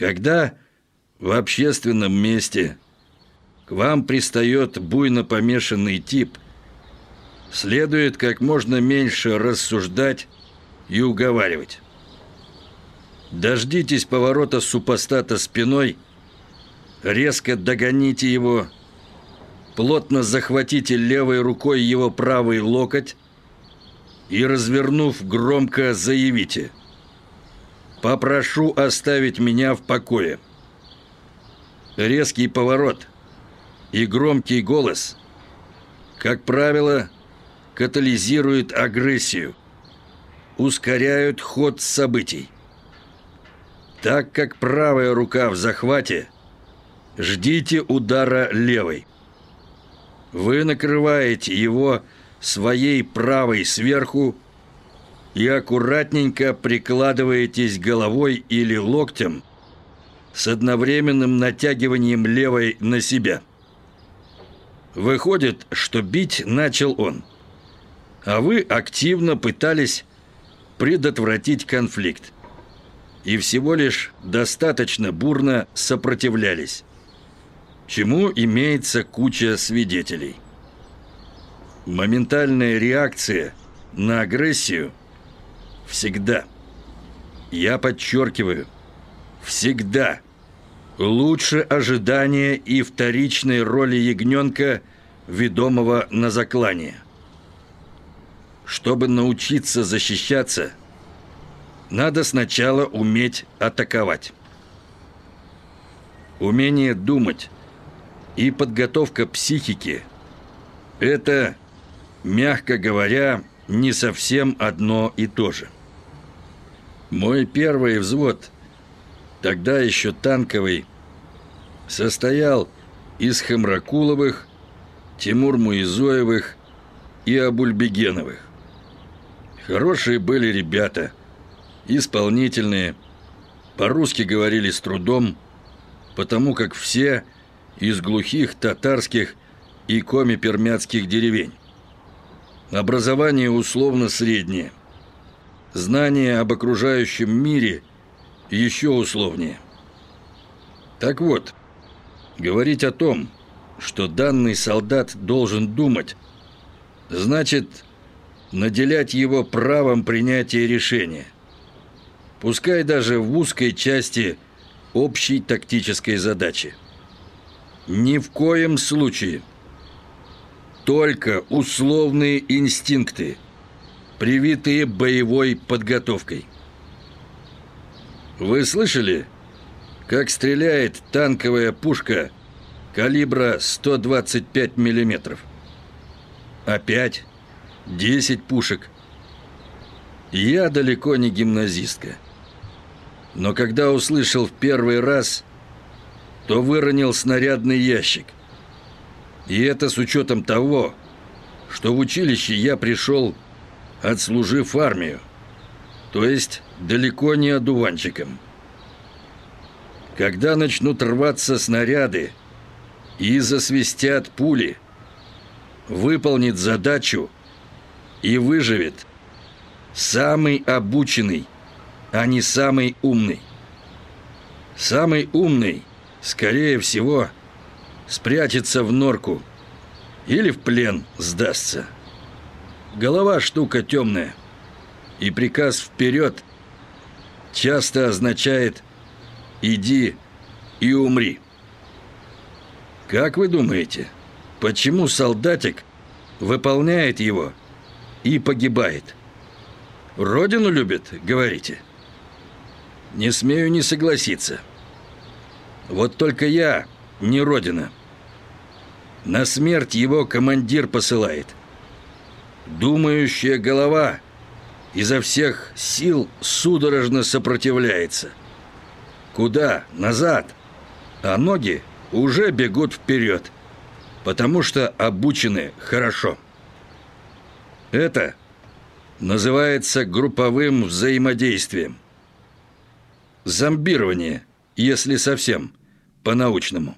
Когда в общественном месте к вам пристает буйно помешанный тип, следует как можно меньше рассуждать и уговаривать. Дождитесь поворота супостата спиной, резко догоните его, плотно захватите левой рукой его правый локоть и, развернув, громко заявите «Попрошу оставить меня в покое». Резкий поворот и громкий голос, как правило, катализируют агрессию, ускоряют ход событий. Так как правая рука в захвате, ждите удара левой. Вы накрываете его своей правой сверху и аккуратненько прикладываетесь головой или локтем с одновременным натягиванием левой на себя. Выходит, что бить начал он, а вы активно пытались предотвратить конфликт и всего лишь достаточно бурно сопротивлялись, чему имеется куча свидетелей. Моментальная реакция на агрессию всегда, я подчеркиваю, всегда лучше ожидания и вторичной роли ягненка, ведомого на заклание. Чтобы научиться защищаться – надо сначала уметь атаковать. Умение думать и подготовка психики – это, мягко говоря, не совсем одно и то же. Мой первый взвод, тогда еще танковый, состоял из Хамракуловых, Тимур Муизоевых и Абульбегеновых. Хорошие были ребята – исполнительные, по-русски говорили с трудом, потому как все из глухих татарских и коми-пермяцких деревень. Образование условно среднее. Знание об окружающем мире еще условнее. Так вот, говорить о том, что данный солдат должен думать, значит наделять его правом принятия решения – пускай даже в узкой части общей тактической задачи. Ни в коем случае. Только условные инстинкты, привитые боевой подготовкой. Вы слышали, как стреляет танковая пушка калибра 125 миллиметров? Опять 10 пушек. Я далеко не гимназистка но когда услышал в первый раз, то выронил снарядный ящик. И это с учетом того, что в училище я пришел, отслужив армию, то есть далеко не одуванчиком. Когда начнут рваться снаряды и засвистят пули, выполнит задачу и выживет самый обученный а не самый умный. Самый умный, скорее всего, спрячется в норку или в плен сдастся. Голова штука темная, и приказ «вперед» часто означает «иди и умри». Как вы думаете, почему солдатик выполняет его и погибает? Родину любит, говорите? Не смею не согласиться. Вот только я не Родина. На смерть его командир посылает. Думающая голова изо всех сил судорожно сопротивляется. Куда? Назад. А ноги уже бегут вперед, потому что обучены хорошо. Это называется групповым взаимодействием. Зомбирование, если совсем по-научному.